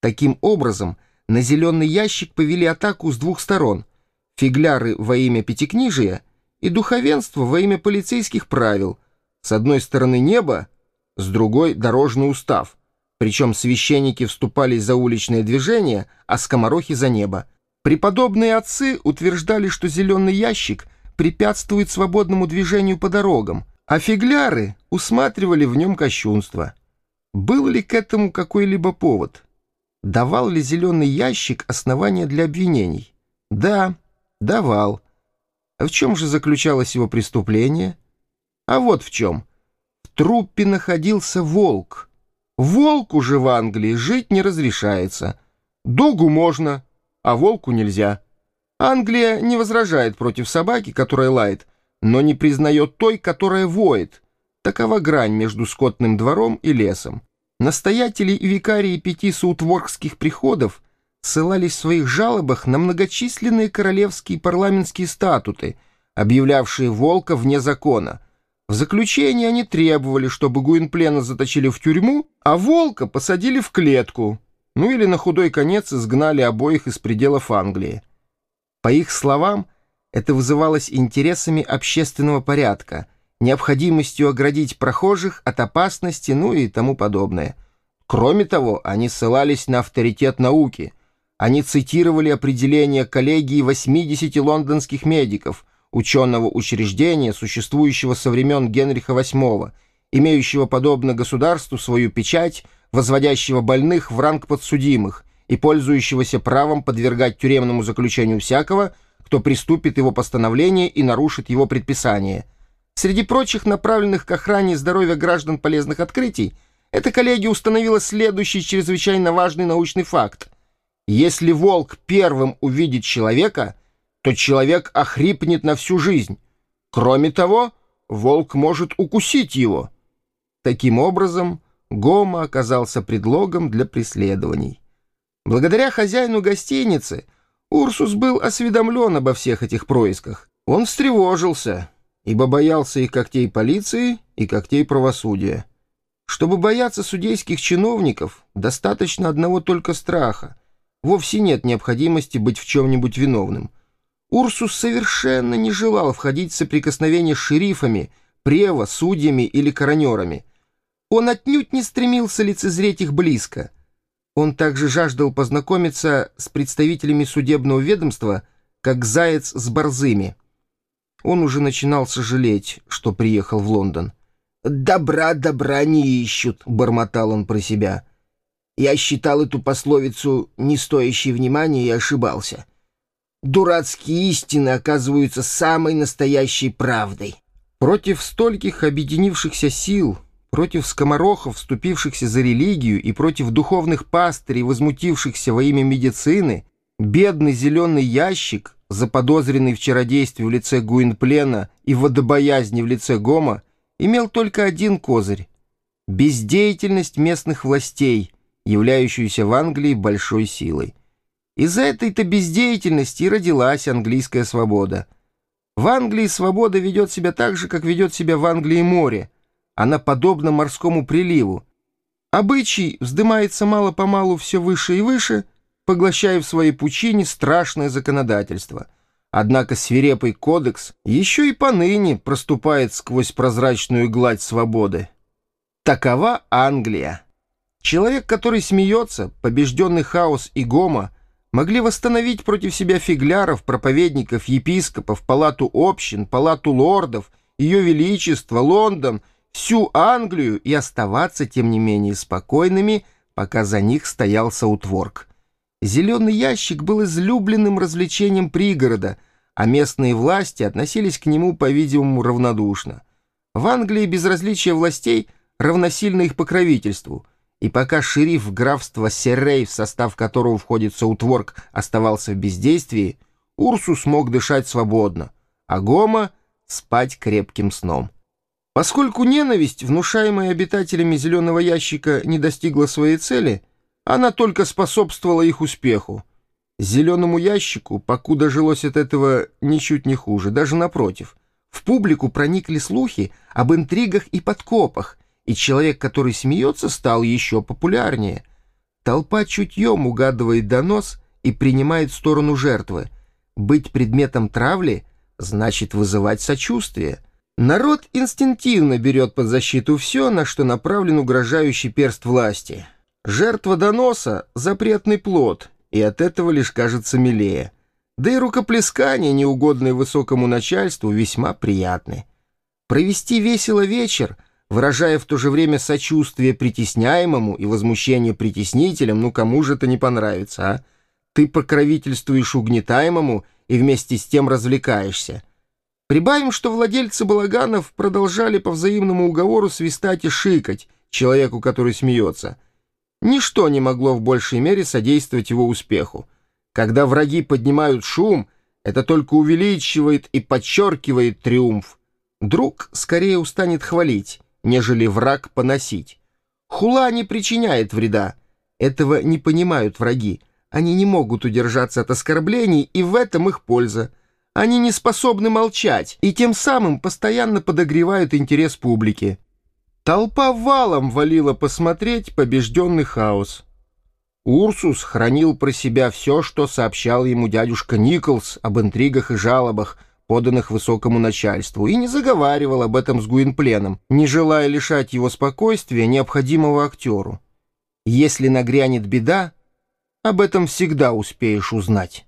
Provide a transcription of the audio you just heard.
Таким образом, на зеленый ящик повели атаку с двух сторон — фигляры во имя пятикнижия и духовенство во имя полицейских правил. С одной стороны небо, с другой — дорожный устав. Причем священники вступали за уличное движение, а скоморохи — за небо. Преподобные отцы утверждали, что зеленый ящик препятствует свободному движению по дорогам, а фигляры усматривали в нем кощунство. Был ли к этому какой-либо повод? Давал ли зеленый ящик основания для обвинений? Да, давал. В чем же заключалось его преступление? А вот в чем. В труппе находился волк. Волку же в Англии жить не разрешается. Догу можно, а волку нельзя. Англия не возражает против собаки, которая лает, но не признает той, которая воет. Такова грань между скотным двором и лесом. Настоятели и викарии пяти саутворкских приходов ссылались в своих жалобах на многочисленные королевские парламентские статуты, объявлявшие волка вне закона. В заключение они требовали, чтобы Гуинплена заточили в тюрьму, а волка посадили в клетку, ну или на худой конец изгнали обоих из пределов Англии. По их словам, это вызывалось интересами общественного порядка, необходимостью оградить прохожих от опасности, ну и тому подобное. Кроме того, они ссылались на авторитет науки. Они цитировали определение коллегии 80 лондонских медиков, ученого учреждения, существующего со времен Генриха VIII, имеющего подобно государству свою печать, возводящего больных в ранг подсудимых и пользующегося правом подвергать тюремному заключению всякого, кто приступит его постановление и нарушит его предписание. Среди прочих направленных к охране здоровья граждан полезных открытий, эта коллегия установила следующий чрезвычайно важный научный факт. Если волк первым увидит человека, то человек охрипнет на всю жизнь. Кроме того, волк может укусить его. Таким образом, Гома оказался предлогом для преследований. Благодаря хозяину гостиницы Урсус был осведомлен обо всех этих происках. Он встревожился, ибо боялся и когтей полиции, и когтей правосудия. Чтобы бояться судейских чиновников, достаточно одного только страха. Вовсе нет необходимости быть в чем-нибудь виновным. Урсус совершенно не желал входить в соприкосновение с шерифами, прево, судьями или коронерами — он отнюдь не стремился лицезреть их близко. Он также жаждал познакомиться с представителями судебного ведомства, как заяц с борзыми. Он уже начинал сожалеть, что приехал в Лондон. «Добра добра не ищут», — бормотал он про себя. Я считал эту пословицу не стоящей внимания и ошибался. Дурацкие истины оказываются самой настоящей правдой. Против стольких объединившихся сил против скоморохов, вступившихся за религию, и против духовных пастырей, возмутившихся во имя медицины, бедный зеленый ящик, заподозренный в чародействе в лице Гуинплена и водобоязни в лице Гома, имел только один козырь — бездеятельность местных властей, являющуюся в Англии большой силой. Из-за этой-то бездеятельности и родилась английская свобода. В Англии свобода ведет себя так же, как ведет себя в Англии море — она подобна морскому приливу. Обычай вздымается мало-помалу все выше и выше, поглощая в своей пучине страшное законодательство. Однако свирепый кодекс еще и поныне проступает сквозь прозрачную гладь свободы. Такова Англия. Человек, который смеется, побежденный хаос и гома, могли восстановить против себя фигляров, проповедников, епископов, палату общин, палату лордов, ее величество, Лондон — всю Англию и оставаться, тем не менее, спокойными, пока за них стоял Саутворк. Зеленый ящик был излюбленным развлечением пригорода, а местные власти относились к нему, по-видимому, равнодушно. В Англии безразличие властей равносильно их покровительству, и пока шериф графства Серрей, в состав которого входит Саутворк, оставался в бездействии, Урсус мог дышать свободно, а Гома — спать крепким сном. Поскольку ненависть, внушаемая обитателями зеленого ящика, не достигла своей цели, она только способствовала их успеху. Зеленому ящику, покуда жилось от этого ничуть не хуже, даже напротив. В публику проникли слухи об интригах и подкопах, и человек, который смеется, стал еще популярнее. Толпа чутьем угадывает донос и принимает сторону жертвы. Быть предметом травли значит вызывать сочувствие. Народ инстинктивно берет под защиту все, на что направлен угрожающий перст власти. Жертва доноса — запретный плод, и от этого лишь кажется милее. Да и рукоплескания, неугодные высокому начальству, весьма приятны. Провести весело вечер, выражая в то же время сочувствие притесняемому и возмущение притеснителям, ну кому же это не понравится, а? Ты покровительствуешь угнетаемому и вместе с тем развлекаешься. Прибавим, что владельцы балаганов продолжали по взаимному уговору свистать и шикать человеку, который смеется. Ничто не могло в большей мере содействовать его успеху. Когда враги поднимают шум, это только увеличивает и подчеркивает триумф. Друг скорее устанет хвалить, нежели враг поносить. Хула не причиняет вреда. Этого не понимают враги. Они не могут удержаться от оскорблений, и в этом их польза. Они не способны молчать, и тем самым постоянно подогревают интерес публики. Толпа валом валила посмотреть побежденный хаос. Урсус хранил про себя все, что сообщал ему дядюшка Николс об интригах и жалобах, поданных высокому начальству, и не заговаривал об этом с Гуинпленом, не желая лишать его спокойствия необходимого актеру. Если нагрянет беда, об этом всегда успеешь узнать.